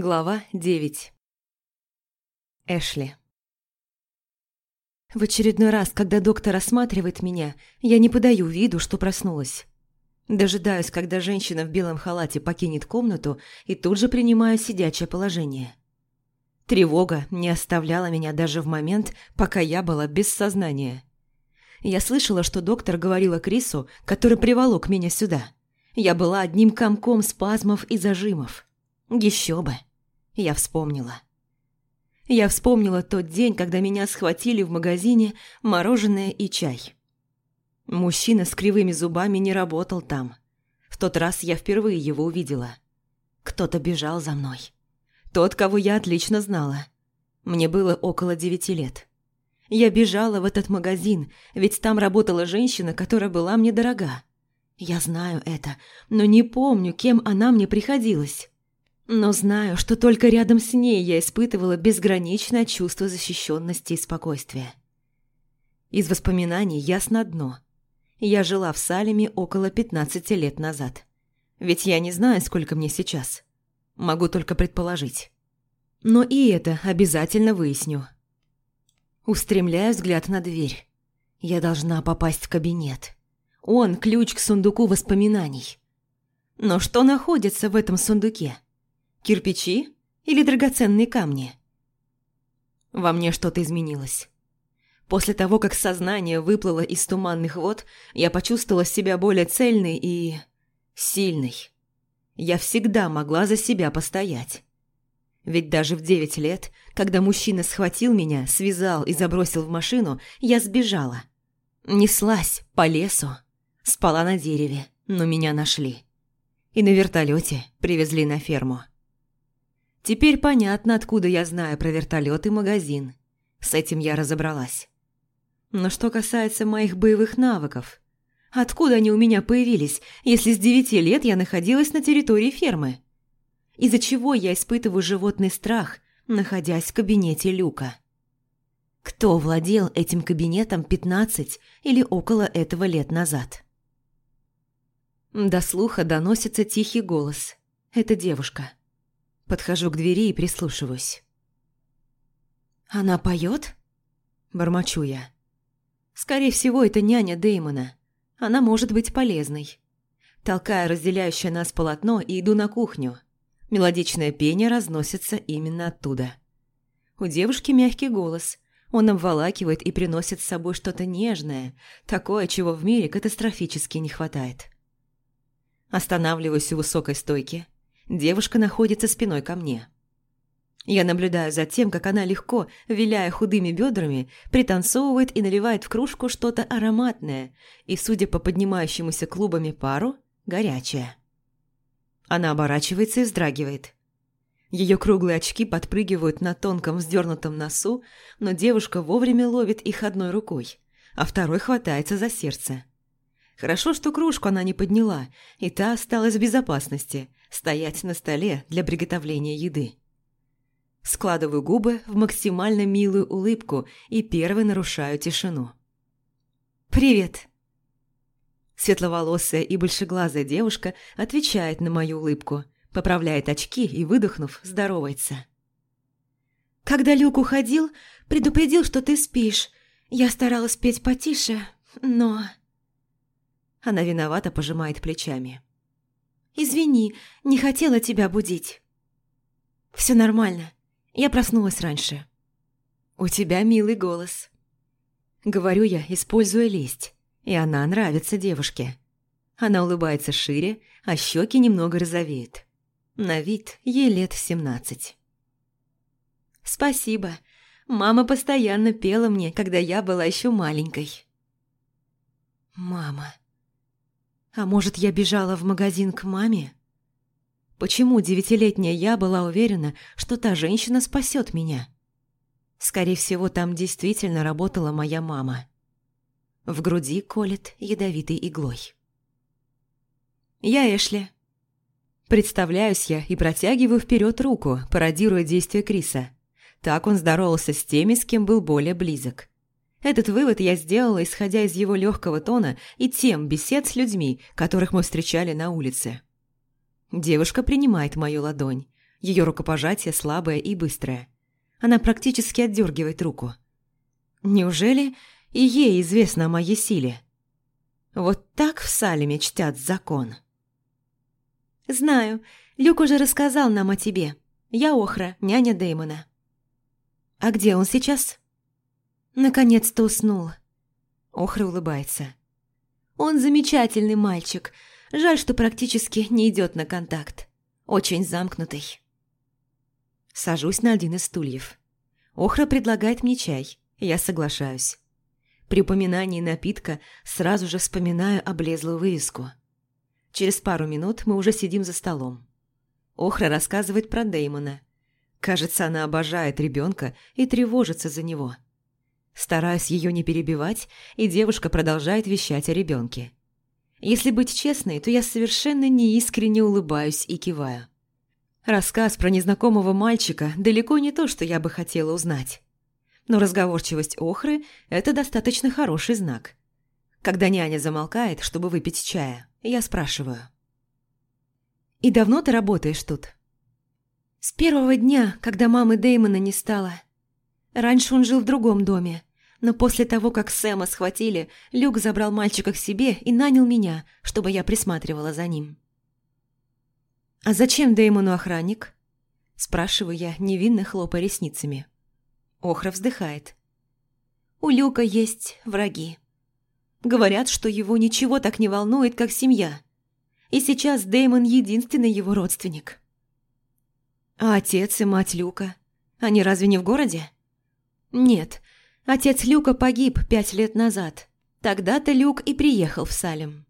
Глава 9 Эшли В очередной раз, когда доктор осматривает меня, я не подаю виду, что проснулась. Дожидаюсь, когда женщина в белом халате покинет комнату и тут же принимаю сидячее положение. Тревога не оставляла меня даже в момент, пока я была без сознания. Я слышала, что доктор говорила Крису, который приволок меня сюда. Я была одним комком спазмов и зажимов. Еще бы. Я вспомнила. Я вспомнила тот день, когда меня схватили в магазине мороженое и чай. Мужчина с кривыми зубами не работал там. В тот раз я впервые его увидела. Кто-то бежал за мной. Тот, кого я отлично знала. Мне было около девяти лет. Я бежала в этот магазин, ведь там работала женщина, которая была мне дорога. Я знаю это, но не помню, кем она мне приходилась. Но знаю, что только рядом с ней я испытывала безграничное чувство защищенности и спокойствия. Из воспоминаний ясно одно. Я жила в Салеме около 15 лет назад. Ведь я не знаю, сколько мне сейчас. Могу только предположить. Но и это обязательно выясню. Устремляю взгляд на дверь. Я должна попасть в кабинет. Он – ключ к сундуку воспоминаний. Но что находится в этом сундуке? Кирпичи или драгоценные камни? Во мне что-то изменилось. После того, как сознание выплыло из туманных вод, я почувствовала себя более цельной и... сильной. Я всегда могла за себя постоять. Ведь даже в девять лет, когда мужчина схватил меня, связал и забросил в машину, я сбежала. Неслась по лесу, спала на дереве, но меня нашли. И на вертолете привезли на ферму. Теперь понятно, откуда я знаю про вертолет и магазин. С этим я разобралась. Но что касается моих боевых навыков, откуда они у меня появились, если с девяти лет я находилась на территории фермы? Из-за чего я испытываю животный страх, находясь в кабинете Люка? Кто владел этим кабинетом 15 или около этого лет назад? До слуха доносится тихий голос. Это девушка. Подхожу к двери и прислушиваюсь. «Она поет?» Бормочу я. «Скорее всего, это няня Дэймона. Она может быть полезной». Толкаю разделяющее нас полотно и иду на кухню. Мелодичное пение разносится именно оттуда. У девушки мягкий голос. Он обволакивает и приносит с собой что-то нежное, такое, чего в мире катастрофически не хватает. Останавливаюсь у высокой стойки – Девушка находится спиной ко мне. Я наблюдаю за тем, как она легко, виляя худыми бедрами, пританцовывает и наливает в кружку что-то ароматное и, судя по поднимающемуся клубами пару, горячее. Она оборачивается и вздрагивает. Ее круглые очки подпрыгивают на тонком вздернутом носу, но девушка вовремя ловит их одной рукой, а второй хватается за сердце. Хорошо, что кружку она не подняла, и та осталась в безопасности, стоять на столе для приготовления еды. Складываю губы в максимально милую улыбку и первой нарушаю тишину. «Привет!» Светловолосая и большеглазая девушка отвечает на мою улыбку, поправляет очки и, выдохнув, здоровается. «Когда Люк уходил, предупредил, что ты спишь. Я старалась петь потише, но...» Она виновато пожимает плечами. «Извини, не хотела тебя будить». «Все нормально. Я проснулась раньше». «У тебя милый голос». Говорю я, используя лесть, и она нравится девушке. Она улыбается шире, а щеки немного розовеют. На вид ей лет семнадцать. «Спасибо. Мама постоянно пела мне, когда я была еще маленькой». «Мама...» А может, я бежала в магазин к маме? Почему девятилетняя я была уверена, что та женщина спасет меня? Скорее всего, там действительно работала моя мама. В груди колет ядовитой иглой. Я Эшли. Представляюсь я и протягиваю вперед руку, пародируя действия Криса. Так он здоровался с теми, с кем был более близок. Этот вывод я сделала, исходя из его легкого тона и тем бесед с людьми, которых мы встречали на улице. Девушка принимает мою ладонь, Ее рукопожатие слабое и быстрое. Она практически отдергивает руку. Неужели и ей известно о моей силе? Вот так в Салеме чтят закон. «Знаю. Люк уже рассказал нам о тебе. Я Охра, няня Дэймона». «А где он сейчас?» «Наконец-то уснул». Охра улыбается. «Он замечательный мальчик. Жаль, что практически не идет на контакт. Очень замкнутый». Сажусь на один из стульев. Охра предлагает мне чай. Я соглашаюсь. При упоминании напитка сразу же вспоминаю облезлую вывеску. Через пару минут мы уже сидим за столом. Охра рассказывает про Деймона. Кажется, она обожает ребенка и тревожится за него. Стараюсь ее не перебивать, и девушка продолжает вещать о ребенке. Если быть честной, то я совершенно неискренне улыбаюсь и киваю. Рассказ про незнакомого мальчика далеко не то, что я бы хотела узнать. Но разговорчивость Охры – это достаточно хороший знак. Когда няня замолкает, чтобы выпить чая, я спрашиваю. «И давно ты работаешь тут?» «С первого дня, когда мамы Дэймона не стало. Раньше он жил в другом доме, но после того, как Сэма схватили, Люк забрал мальчика к себе и нанял меня, чтобы я присматривала за ним». «А зачем Дэймону охранник?» Спрашиваю я, невинно хлопая ресницами. Охра вздыхает. «У Люка есть враги. Говорят, что его ничего так не волнует, как семья. И сейчас Дэймон единственный его родственник». «А отец и мать Люка? Они разве не в городе?» «Нет, отец Люка погиб пять лет назад. Тогда-то Люк и приехал в Салем».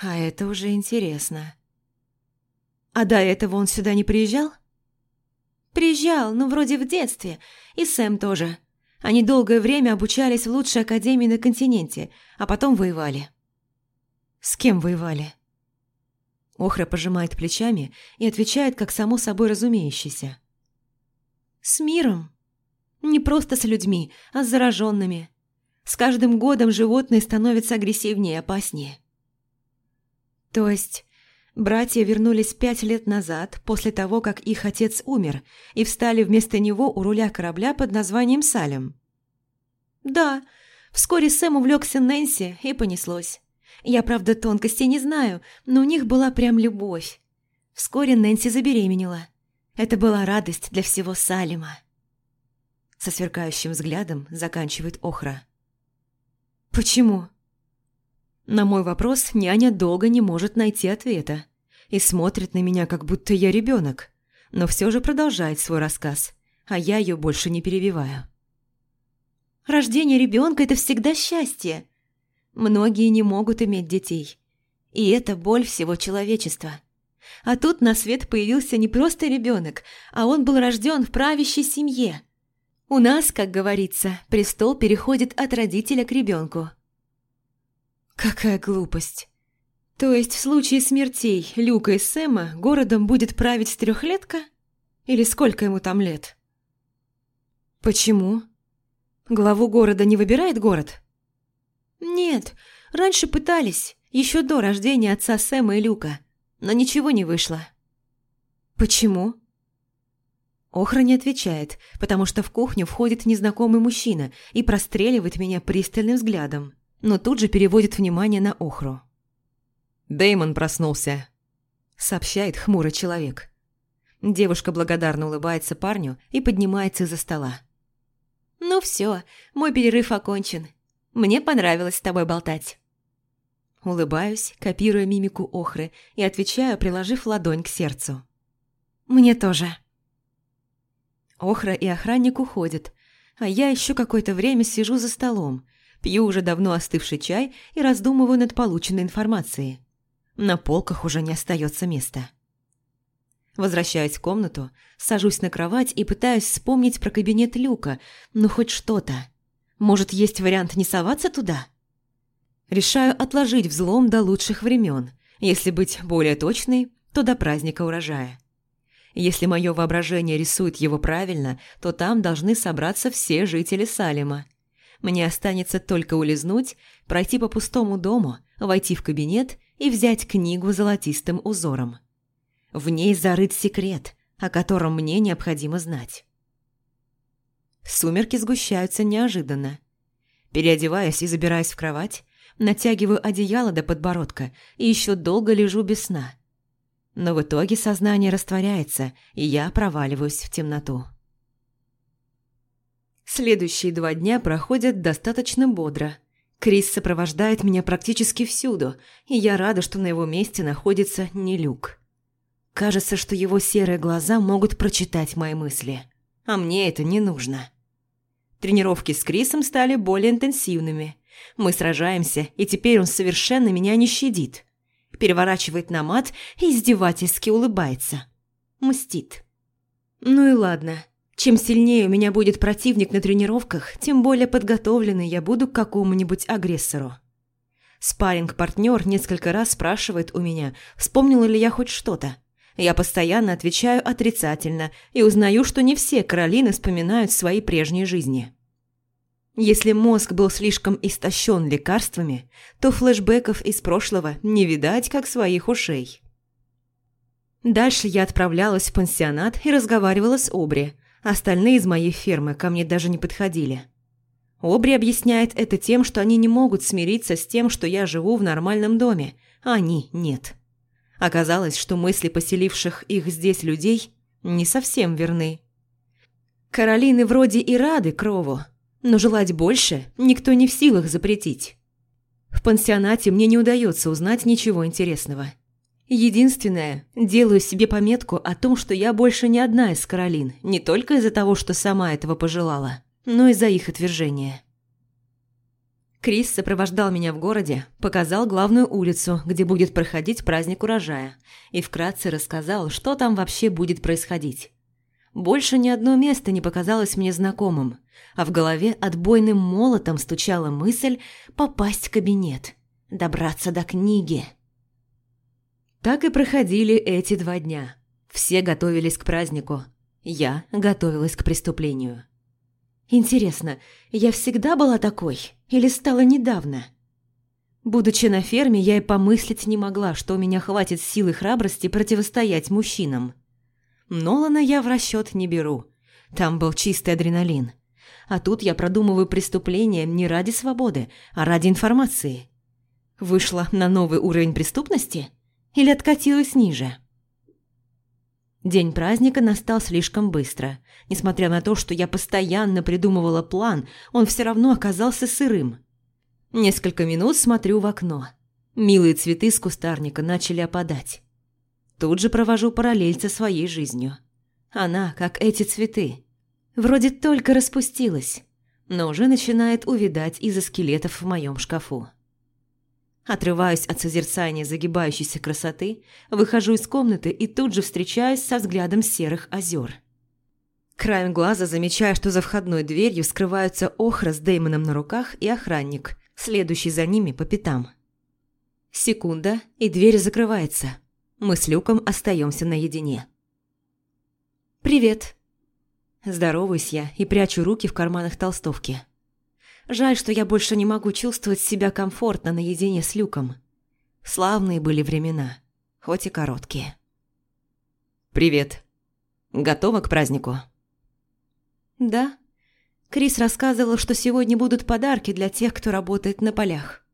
«А это уже интересно». «А до этого он сюда не приезжал?» «Приезжал, ну вроде в детстве. И Сэм тоже. Они долгое время обучались в лучшей академии на континенте, а потом воевали». «С кем воевали?» Охра пожимает плечами и отвечает, как само собой разумеющийся. «С миром. Не просто с людьми, а с зараженными. С каждым годом животные становятся агрессивнее и опаснее». «То есть Братья вернулись пять лет назад, после того, как их отец умер, и встали вместо него у руля корабля под названием Салем. «Да, вскоре Сэм увлекся Нэнси, и понеслось. Я, правда, тонкостей не знаю, но у них была прям любовь. Вскоре Нэнси забеременела. Это была радость для всего Салема». Со сверкающим взглядом заканчивает Охра. «Почему?» На мой вопрос няня долго не может найти ответа и смотрит на меня, как будто я ребенок, но все же продолжает свой рассказ, а я ее больше не перебиваю. Рождение ребенка – это всегда счастье. Многие не могут иметь детей. И это боль всего человечества. А тут на свет появился не просто ребенок, а он был рожден в правящей семье. У нас, как говорится, престол переходит от родителя к ребенку. Какая глупость. То есть в случае смертей Люка и Сэма городом будет править трехлетка? Или сколько ему там лет? Почему? Главу города не выбирает город? Нет, раньше пытались, еще до рождения отца Сэма и Люка, но ничего не вышло. Почему? Охра не отвечает, потому что в кухню входит незнакомый мужчина и простреливает меня пристальным взглядом но тут же переводит внимание на Охру. Дэймон проснулся», — сообщает хмурый человек. Девушка благодарно улыбается парню и поднимается из-за стола. «Ну все, мой перерыв окончен. Мне понравилось с тобой болтать». Улыбаюсь, копируя мимику Охры, и отвечаю, приложив ладонь к сердцу. «Мне тоже». Охра и охранник уходят, а я еще какое-то время сижу за столом, Пью уже давно остывший чай и раздумываю над полученной информацией. На полках уже не остается места. Возвращаюсь в комнату, сажусь на кровать и пытаюсь вспомнить про кабинет Люка, ну хоть что-то. Может, есть вариант не соваться туда? Решаю отложить взлом до лучших времен. Если быть более точной, то до праздника урожая. Если мое воображение рисует его правильно, то там должны собраться все жители Салема – мне останется только улизнуть, пройти по пустому дому, войти в кабинет и взять книгу золотистым узором. В ней зарыт секрет, о котором мне необходимо знать. Сумерки сгущаются неожиданно. Переодеваясь и забираясь в кровать, натягиваю одеяло до подбородка и еще долго лежу без сна. Но в итоге сознание растворяется, и я проваливаюсь в темноту. Следующие два дня проходят достаточно бодро. Крис сопровождает меня практически всюду, и я рада, что на его месте находится не Люк. Кажется, что его серые глаза могут прочитать мои мысли, а мне это не нужно. Тренировки с Крисом стали более интенсивными. Мы сражаемся, и теперь он совершенно меня не щадит. Переворачивает на мат и издевательски улыбается. Мстит. Ну и ладно. Чем сильнее у меня будет противник на тренировках, тем более подготовленной я буду к какому-нибудь агрессору. Спарринг-партнер несколько раз спрашивает у меня, вспомнила ли я хоть что-то. Я постоянно отвечаю отрицательно и узнаю, что не все Каролины вспоминают свои прежние жизни. Если мозг был слишком истощен лекарствами, то флешбеков из прошлого не видать, как своих ушей. Дальше я отправлялась в пансионат и разговаривала с Обри. Остальные из моей фермы ко мне даже не подходили. Обри объясняет это тем, что они не могут смириться с тем, что я живу в нормальном доме, а они нет. Оказалось, что мысли поселивших их здесь людей не совсем верны. Каролины вроде и рады Крову, но желать больше никто не в силах запретить. В пансионате мне не удается узнать ничего интересного. Единственное, делаю себе пометку о том, что я больше не одна из Каролин, не только из-за того, что сама этого пожелала, но и за их отвержение. Крис сопровождал меня в городе, показал главную улицу, где будет проходить праздник урожая, и вкратце рассказал, что там вообще будет происходить. Больше ни одно место не показалось мне знакомым, а в голове отбойным молотом стучала мысль попасть в кабинет, добраться до книги. Так и проходили эти два дня. Все готовились к празднику. Я готовилась к преступлению. Интересно, я всегда была такой или стала недавно? Будучи на ферме, я и помыслить не могла, что у меня хватит силы и храбрости противостоять мужчинам. Нолана я в расчет не беру. Там был чистый адреналин. А тут я продумываю преступление не ради свободы, а ради информации. Вышла на новый уровень преступности? Или откатилась ниже? День праздника настал слишком быстро. Несмотря на то, что я постоянно придумывала план, он все равно оказался сырым. Несколько минут смотрю в окно. Милые цветы с кустарника начали опадать. Тут же провожу параллель со своей жизнью. Она, как эти цветы. Вроде только распустилась, но уже начинает увидать из-за скелетов в моем шкафу. Отрываюсь от созерцания загибающейся красоты, выхожу из комнаты и тут же встречаюсь со взглядом серых озер. Краем глаза замечаю, что за входной дверью скрываются Охра с Деймоном на руках и охранник, следующий за ними по пятам. Секунда, и дверь закрывается. Мы с Люком остаемся наедине. «Привет!» Здороваюсь я и прячу руки в карманах толстовки. Жаль, что я больше не могу чувствовать себя комфортно наедине с Люком. Славные были времена, хоть и короткие. «Привет. Готова к празднику?» «Да. Крис рассказывал, что сегодня будут подарки для тех, кто работает на полях».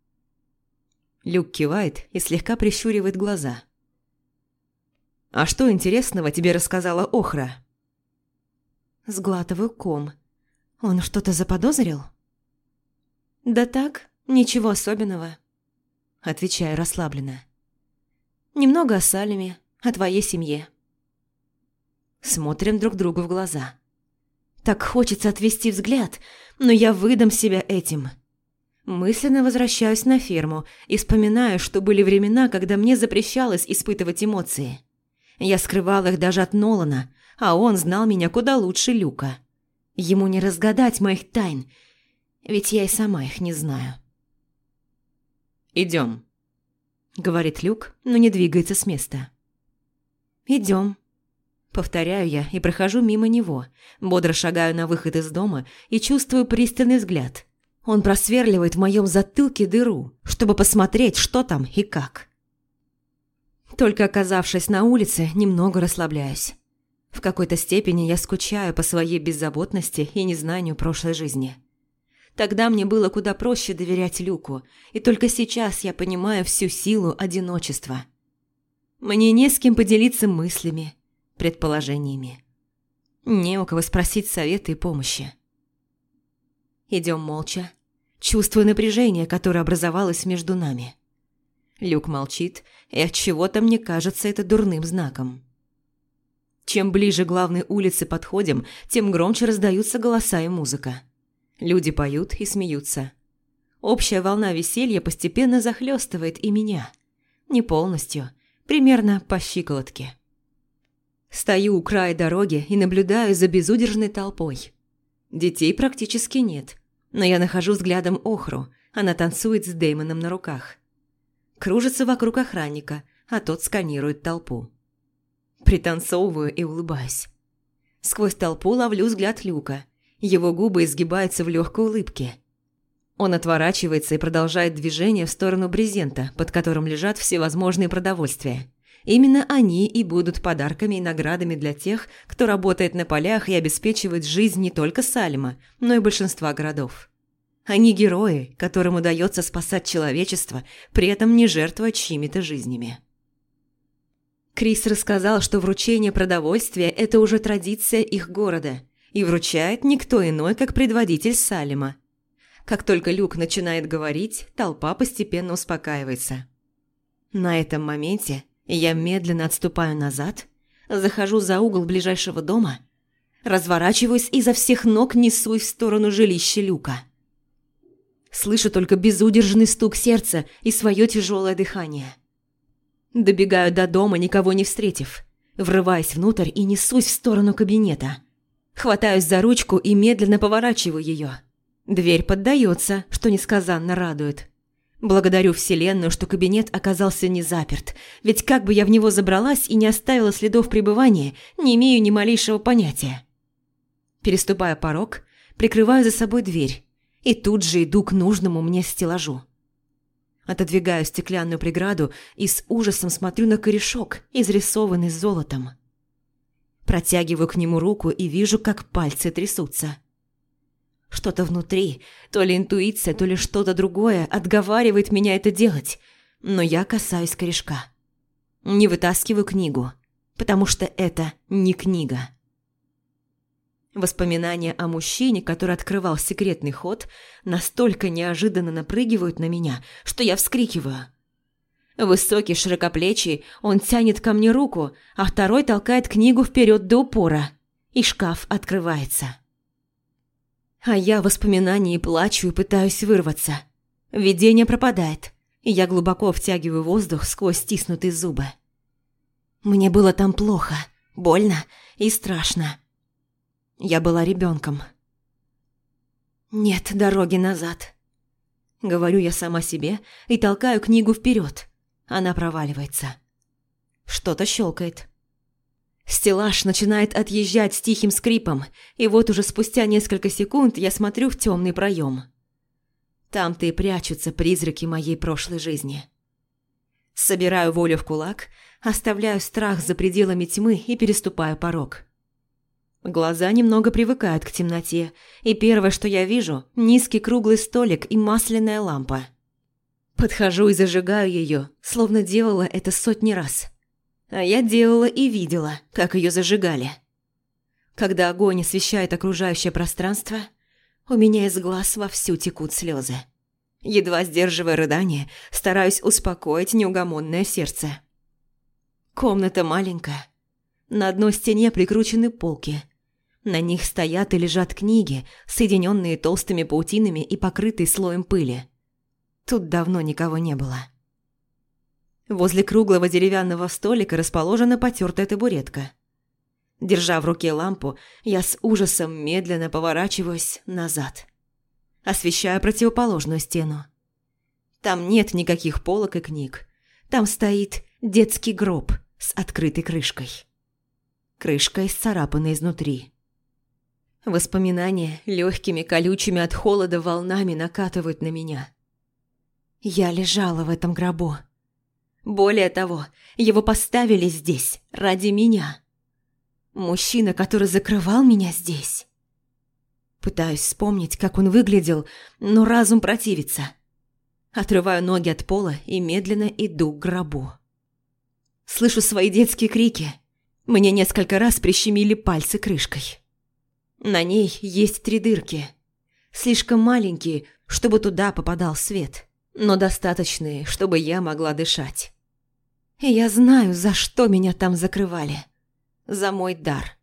Люк кивает и слегка прищуривает глаза. «А что интересного тебе рассказала Охра?» Сглатываю ком. Он что-то заподозрил? «Да так, ничего особенного», – отвечаю расслабленно. «Немного о Салеме, о твоей семье». Смотрим друг другу в глаза. Так хочется отвести взгляд, но я выдам себя этим. Мысленно возвращаюсь на ферму и вспоминаю, что были времена, когда мне запрещалось испытывать эмоции. Я скрывала их даже от Нолана, а он знал меня куда лучше Люка. Ему не разгадать моих тайн – ведь я и сама их не знаю. «Идем», — говорит Люк, но не двигается с места. «Идем», — повторяю я и прохожу мимо него, бодро шагаю на выход из дома и чувствую пристальный взгляд. Он просверливает в моем затылке дыру, чтобы посмотреть, что там и как. Только оказавшись на улице, немного расслабляюсь. В какой-то степени я скучаю по своей беззаботности и незнанию прошлой жизни. Тогда мне было куда проще доверять Люку, и только сейчас я понимаю всю силу одиночества. Мне не с кем поделиться мыслями, предположениями. Не у кого спросить совета и помощи. Идем молча, чувствуя напряжение, которое образовалось между нами. Люк молчит, и от чего-то мне кажется это дурным знаком. Чем ближе к главной улице подходим, тем громче раздаются голоса и музыка. Люди поют и смеются. Общая волна веселья постепенно захлестывает и меня. Не полностью, примерно по щиколотке. Стою у края дороги и наблюдаю за безудержной толпой. Детей практически нет, но я нахожу взглядом Охру, она танцует с Дэймоном на руках. Кружится вокруг охранника, а тот сканирует толпу. Пританцовываю и улыбаюсь. Сквозь толпу ловлю взгляд Люка. Его губы изгибаются в легкой улыбке. Он отворачивается и продолжает движение в сторону брезента, под которым лежат всевозможные продовольствия. Именно они и будут подарками и наградами для тех, кто работает на полях и обеспечивает жизнь не только Салема, но и большинства городов. Они герои, которым удается спасать человечество, при этом не жертвуя чьими-то жизнями. Крис рассказал, что вручение продовольствия – это уже традиция их города, и вручает никто иной, как предводитель Салима. Как только Люк начинает говорить, толпа постепенно успокаивается. На этом моменте я медленно отступаю назад, захожу за угол ближайшего дома, разворачиваюсь и изо всех ног несусь в сторону жилища Люка. Слышу только безудержный стук сердца и свое тяжелое дыхание – Добегаю до дома, никого не встретив. Врываюсь внутрь и несусь в сторону кабинета. Хватаюсь за ручку и медленно поворачиваю ее. Дверь поддается, что несказанно радует. Благодарю Вселенную, что кабинет оказался не заперт, ведь как бы я в него забралась и не оставила следов пребывания, не имею ни малейшего понятия. Переступая порог, прикрываю за собой дверь и тут же иду к нужному мне стеллажу. Отодвигаю стеклянную преграду и с ужасом смотрю на корешок, изрисованный золотом. Протягиваю к нему руку и вижу, как пальцы трясутся. Что-то внутри, то ли интуиция, то ли что-то другое, отговаривает меня это делать, но я касаюсь корешка. Не вытаскиваю книгу, потому что это не книга. Воспоминания о мужчине, который открывал секретный ход, настолько неожиданно напрыгивают на меня, что я вскрикиваю. Высокий, широкоплечий, он тянет ко мне руку, а второй толкает книгу вперед до упора, и шкаф открывается. А я в воспоминании плачу и пытаюсь вырваться. Видение пропадает, и я глубоко втягиваю воздух сквозь стиснутые зубы. Мне было там плохо, больно и страшно. Я была ребенком. Нет дороги назад. Говорю я сама себе и толкаю книгу вперед. Она проваливается. Что-то щелкает. Стеллаж начинает отъезжать с тихим скрипом, и вот уже спустя несколько секунд я смотрю в темный проем. Там-то и прячутся призраки моей прошлой жизни. Собираю волю в кулак, оставляю страх за пределами тьмы и переступаю порог. Глаза немного привыкают к темноте, и первое, что я вижу – низкий круглый столик и масляная лампа. Подхожу и зажигаю ее, словно делала это сотни раз. А я делала и видела, как ее зажигали. Когда огонь освещает окружающее пространство, у меня из глаз вовсю текут слезы. Едва сдерживая рыдание, стараюсь успокоить неугомонное сердце. Комната маленькая. На одной стене прикручены полки – на них стоят и лежат книги, соединенные толстыми паутинами и покрытые слоем пыли. Тут давно никого не было. Возле круглого деревянного столика расположена потертая табуретка. Держа в руке лампу, я с ужасом медленно поворачиваюсь назад. Освещаю противоположную стену. Там нет никаких полок и книг. Там стоит детский гроб с открытой крышкой. Крышка исцарапана изнутри. Воспоминания легкими колючими от холода волнами накатывают на меня. Я лежала в этом гробу. Более того, его поставили здесь ради меня. Мужчина, который закрывал меня здесь. Пытаюсь вспомнить, как он выглядел, но разум противится. Отрываю ноги от пола и медленно иду к гробу. Слышу свои детские крики. Мне несколько раз прищемили пальцы крышкой. На ней есть три дырки. Слишком маленькие, чтобы туда попадал свет, но достаточные, чтобы я могла дышать. И я знаю, за что меня там закрывали. За мой дар.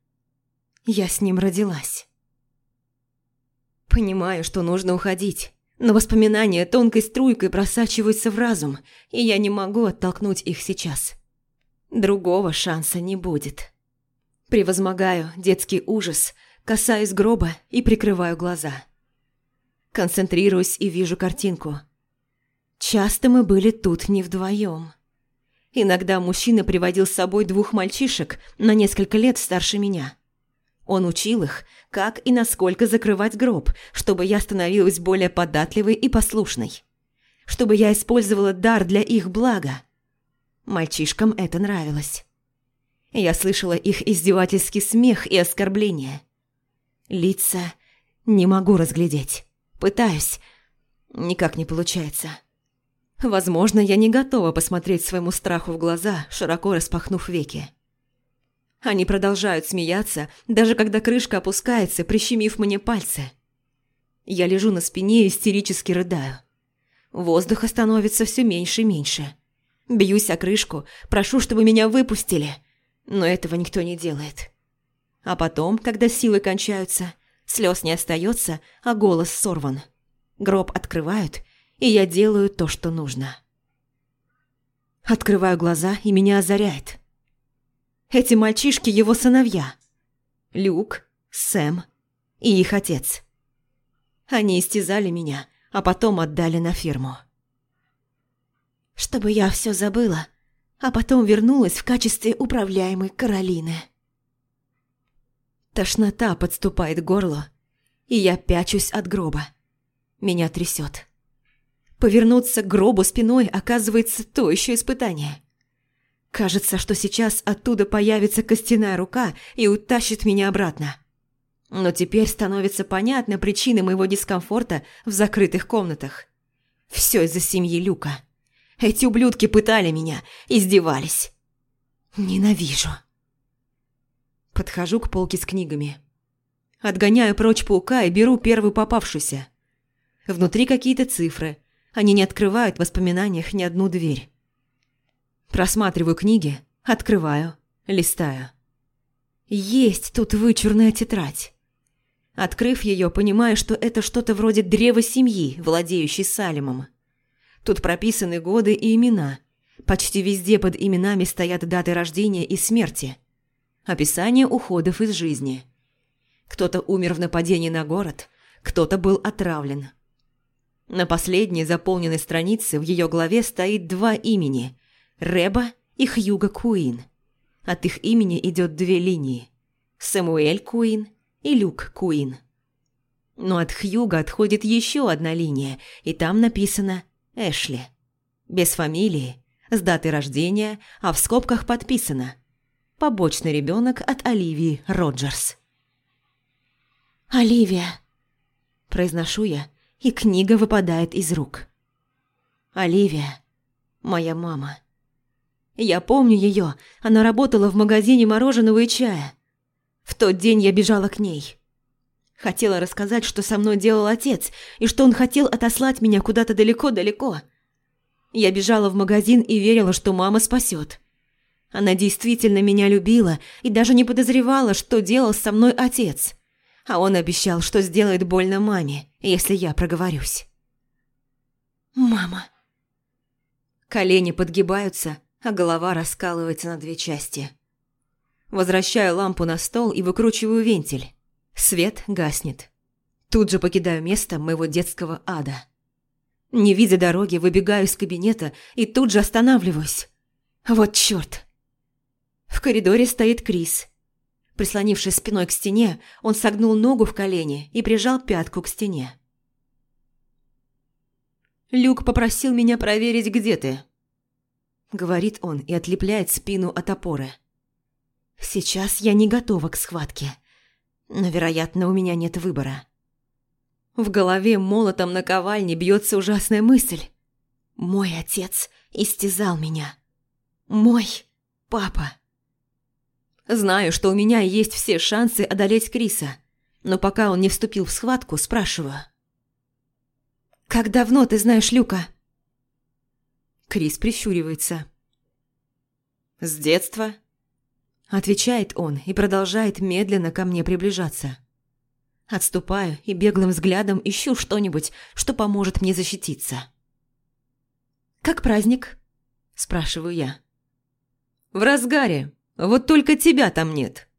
Я с ним родилась. Понимаю, что нужно уходить, но воспоминания тонкой струйкой просачиваются в разум, и я не могу оттолкнуть их сейчас. Другого шанса не будет. Превозмогаю детский ужас, касаюсь гроба и прикрываю глаза. Концентрируюсь и вижу картинку. Часто мы были тут не вдвоем. Иногда мужчина приводил с собой двух мальчишек на несколько лет старше меня. Он учил их, как и насколько закрывать гроб, чтобы я становилась более податливой и послушной. Чтобы я использовала дар для их блага. Мальчишкам это нравилось. Я слышала их издевательский смех и оскорбления. Лица не могу разглядеть. Пытаюсь. Никак не получается. Возможно, я не готова посмотреть своему страху в глаза, широко распахнув веки. Они продолжают смеяться, даже когда крышка опускается, прищемив мне пальцы. Я лежу на спине и истерически рыдаю. Воздуха становится все меньше и меньше. Бьюсь о крышку, прошу, чтобы меня выпустили, но этого никто не делает. А потом, когда силы кончаются, слез не остается, а голос сорван. Гроб открывают, и я делаю то, что нужно. Открываю глаза, и меня озаряет. Эти мальчишки его сыновья. Люк, Сэм и их отец. Они истязали меня, а потом отдали на фирму. Чтобы я все забыла, а потом вернулась в качестве управляемой Каролины. Тошнота подступает к горлу, и я пячусь от гроба. Меня трясет. Повернуться к гробу спиной оказывается то еще испытание. Кажется, что сейчас оттуда появится костяная рука и утащит меня обратно. Но теперь становится понятна причина моего дискомфорта в закрытых комнатах. Все из-за семьи Люка. Эти ублюдки пытали меня, издевались. Ненавижу. Подхожу к полке с книгами. Отгоняю прочь паука и беру первую попавшуюся. Внутри какие-то цифры. Они не открывают в воспоминаниях ни одну дверь. Просматриваю книги, открываю, листаю. Есть тут вычурная тетрадь. Открыв ее, понимаю, что это что-то вроде древа семьи, владеющей Салимом. Тут прописаны годы и имена. Почти везде под именами стоят даты рождения и смерти. Описание уходов из жизни. Кто-то умер в нападении на город, кто-то был отравлен. На последней заполненной странице в ее главе стоит два имени Реба и Хьюга Куин. От их имени идет две линии – Самуэль Куин и Люк Куин. Но от Хьюга отходит еще одна линия, и там написано «Эшли». Без фамилии, с датой рождения, а в скобках подписано «Побочный ребенок от Оливии Роджерс». «Оливия», – произношу я, и книга выпадает из рук. «Оливия, моя мама». Я помню ее. Она работала в магазине мороженого и чая. В тот день я бежала к ней. Хотела рассказать, что со мной делал отец, и что он хотел отослать меня куда-то далеко-далеко. Я бежала в магазин и верила, что мама спасет. Она действительно меня любила и даже не подозревала, что делал со мной отец. А он обещал, что сделает больно маме, если я проговорюсь. «Мама...» Колени подгибаются, а голова раскалывается на две части. Возвращаю лампу на стол и выкручиваю вентиль. Свет гаснет. Тут же покидаю место моего детского ада. Не видя дороги, выбегаю из кабинета и тут же останавливаюсь. Вот чёрт. В коридоре стоит Крис. Прислонившись спиной к стене, он согнул ногу в колени и прижал пятку к стене. «Люк попросил меня проверить, где ты», – говорит он и отлепляет спину от опоры. «Сейчас я не готова к схватке, но, вероятно, у меня нет выбора». В голове молотом на ковальне бьется ужасная мысль. Мой отец истязал меня. Мой папа. Знаю, что у меня есть все шансы одолеть Криса, но пока он не вступил в схватку, спрашиваю. «Как давно ты знаешь Люка?» Крис прищуривается. «С детства?» Отвечает он и продолжает медленно ко мне приближаться. Отступаю и беглым взглядом ищу что-нибудь, что поможет мне защититься. «Как праздник?» – спрашиваю я. «В разгаре. Вот только тебя там нет.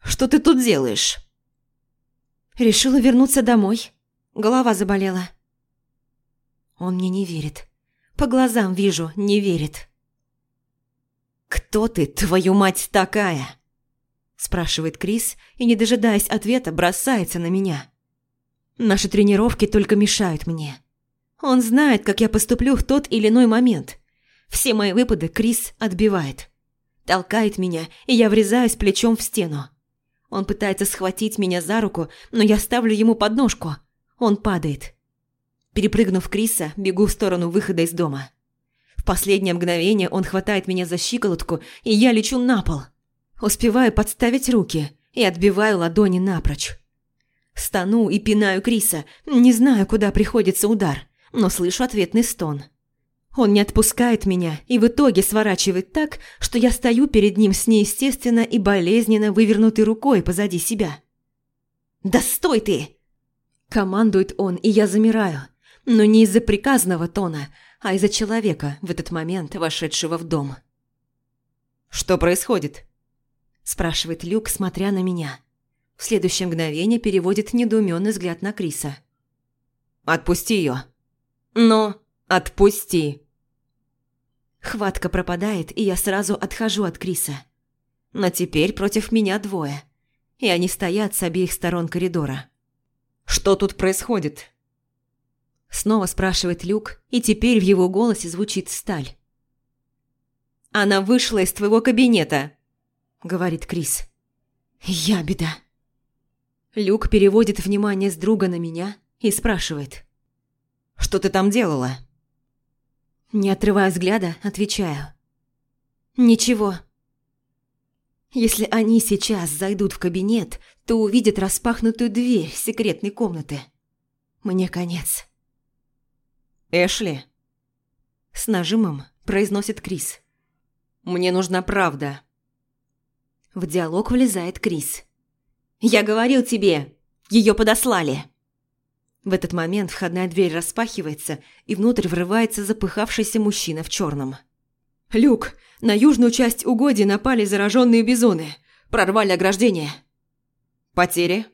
Что ты тут делаешь?» Решила вернуться домой. Голова заболела. Он мне не верит. По глазам вижу, не верит. «Кто ты, твою мать, такая?» Спрашивает Крис и, не дожидаясь ответа, бросается на меня. Наши тренировки только мешают мне. Он знает, как я поступлю в тот или иной момент. Все мои выпады Крис отбивает. Толкает меня, и я врезаюсь плечом в стену. Он пытается схватить меня за руку, но я ставлю ему подножку. Он падает. Перепрыгнув Криса, бегу в сторону выхода из дома. В последнее мгновение он хватает меня за щиколотку, и я лечу на пол. Успеваю подставить руки и отбиваю ладони напрочь. Стану и пинаю Криса, не знаю, куда приходится удар, но слышу ответный стон. Он не отпускает меня и в итоге сворачивает так, что я стою перед ним с неестественно и болезненно вывернутой рукой позади себя. «Да стой ты!» Командует он, и я замираю, но не из-за приказного тона, а из-за человека, в этот момент вошедшего в дом. «Что происходит?» спрашивает Люк, смотря на меня. В следующее мгновение переводит недоуменный взгляд на Криса. «Отпусти ее!» «Но отпусти!» Хватка пропадает, и я сразу отхожу от Криса. Но теперь против меня двое, и они стоят с обеих сторон коридора. «Что тут происходит?» Снова спрашивает Люк, и теперь в его голосе звучит сталь. «Она вышла из твоего кабинета!» – говорит Крис. «Я беда». Люк переводит внимание с друга на меня и спрашивает. «Что ты там делала?» Не отрывая взгляда, отвечаю. «Ничего». Если они сейчас зайдут в кабинет, то увидят распахнутую дверь секретной комнаты. Мне конец. «Эшли?» С нажимом произносит Крис. «Мне нужна правда». В диалог влезает Крис. «Я говорил тебе! Ее подослали!» В этот момент входная дверь распахивается, и внутрь врывается запыхавшийся мужчина в черном. «Люк, на южную часть угодья напали зараженные бизоны. Прорвали ограждение». «Потери?»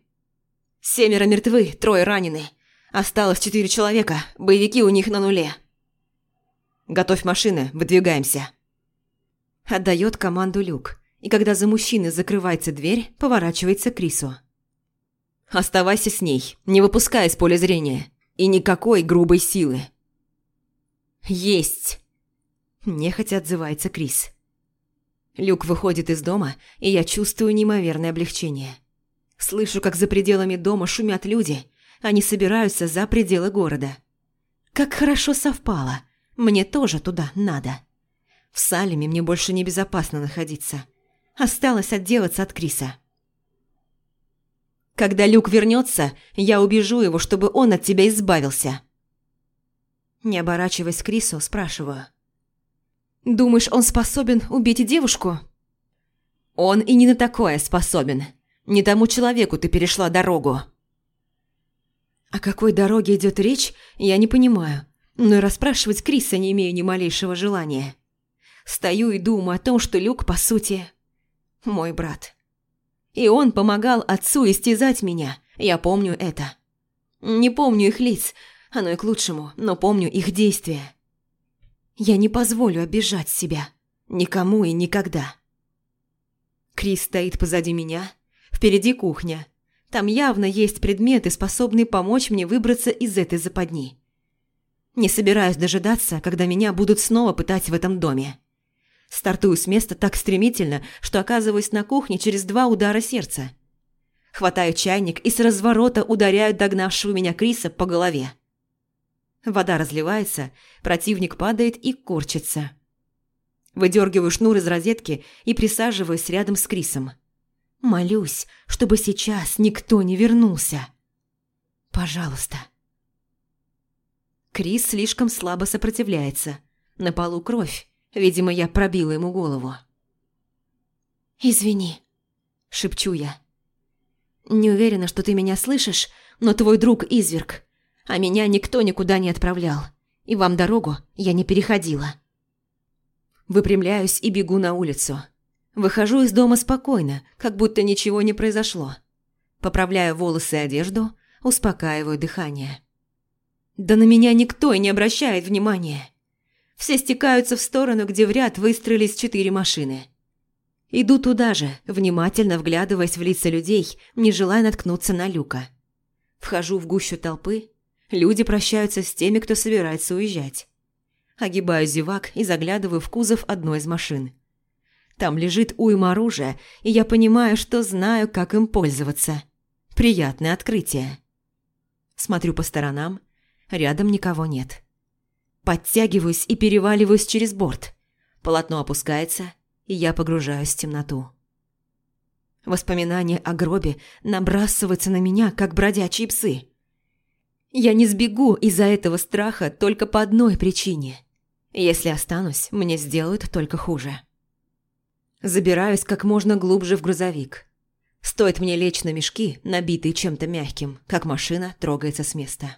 «Семеро мертвы, трое ранены. Осталось четыре человека, боевики у них на нуле». «Готовь машины, выдвигаемся». Отдает команду Люк и когда за мужчиной закрывается дверь, поворачивается к Крису. «Оставайся с ней, не выпускай из поля зрения. И никакой грубой силы». «Есть!» Нехотя отзывается Крис. Люк выходит из дома, и я чувствую неимоверное облегчение. Слышу, как за пределами дома шумят люди. Они собираются за пределы города. Как хорошо совпало. Мне тоже туда надо. В Салеме мне больше небезопасно находиться. Осталось отделаться от Криса. Когда Люк вернется, я убежу его, чтобы он от тебя избавился. Не оборачиваясь к Крису, спрашиваю. «Думаешь, он способен убить девушку?» «Он и не на такое способен. Не тому человеку ты перешла дорогу». О какой дороге идет речь, я не понимаю, но и расспрашивать Криса не имею ни малейшего желания. Стою и думаю о том, что Люк, по сути, мой брат. И он помогал отцу истязать меня, я помню это. Не помню их лиц, оно и к лучшему, но помню их действия. Я не позволю обижать себя. Никому и никогда. Крис стоит позади меня. Впереди кухня. Там явно есть предметы, способные помочь мне выбраться из этой западни. Не собираюсь дожидаться, когда меня будут снова пытать в этом доме. Стартую с места так стремительно, что оказываюсь на кухне через два удара сердца. Хватаю чайник и с разворота ударяю догнавшего меня Криса по голове. Вода разливается, противник падает и корчится. Выдергиваю шнур из розетки и присаживаюсь рядом с Крисом. Молюсь, чтобы сейчас никто не вернулся. Пожалуйста. Крис слишком слабо сопротивляется. На полу кровь. Видимо, я пробила ему голову. «Извини», – шепчу я. «Не уверена, что ты меня слышишь, но твой друг изверг, а меня никто никуда не отправлял, и вам дорогу я не переходила». Выпрямляюсь и бегу на улицу. Выхожу из дома спокойно, как будто ничего не произошло. Поправляю волосы и одежду, успокаиваю дыхание. Да на меня никто и не обращает внимания. Все стекаются в сторону, где в ряд выстроились четыре машины. Иду туда же, внимательно вглядываясь в лица людей, не желая наткнуться на люка. Вхожу в гущу толпы. Люди прощаются с теми, кто собирается уезжать. Огибаю зевак и заглядываю в кузов одной из машин. Там лежит уйма оружия, и я понимаю, что знаю, как им пользоваться. Приятное открытие. Смотрю по сторонам. Рядом никого нет. Подтягиваюсь и переваливаюсь через борт. Полотно опускается, и я погружаюсь в темноту. Воспоминания о гробе набрасываются на меня, как бродячие псы. Я не сбегу из-за этого страха только по одной причине. Если останусь, мне сделают только хуже. Забираюсь как можно глубже в грузовик. Стоит мне лечь на мешки, набитые чем-то мягким, как машина трогается с места.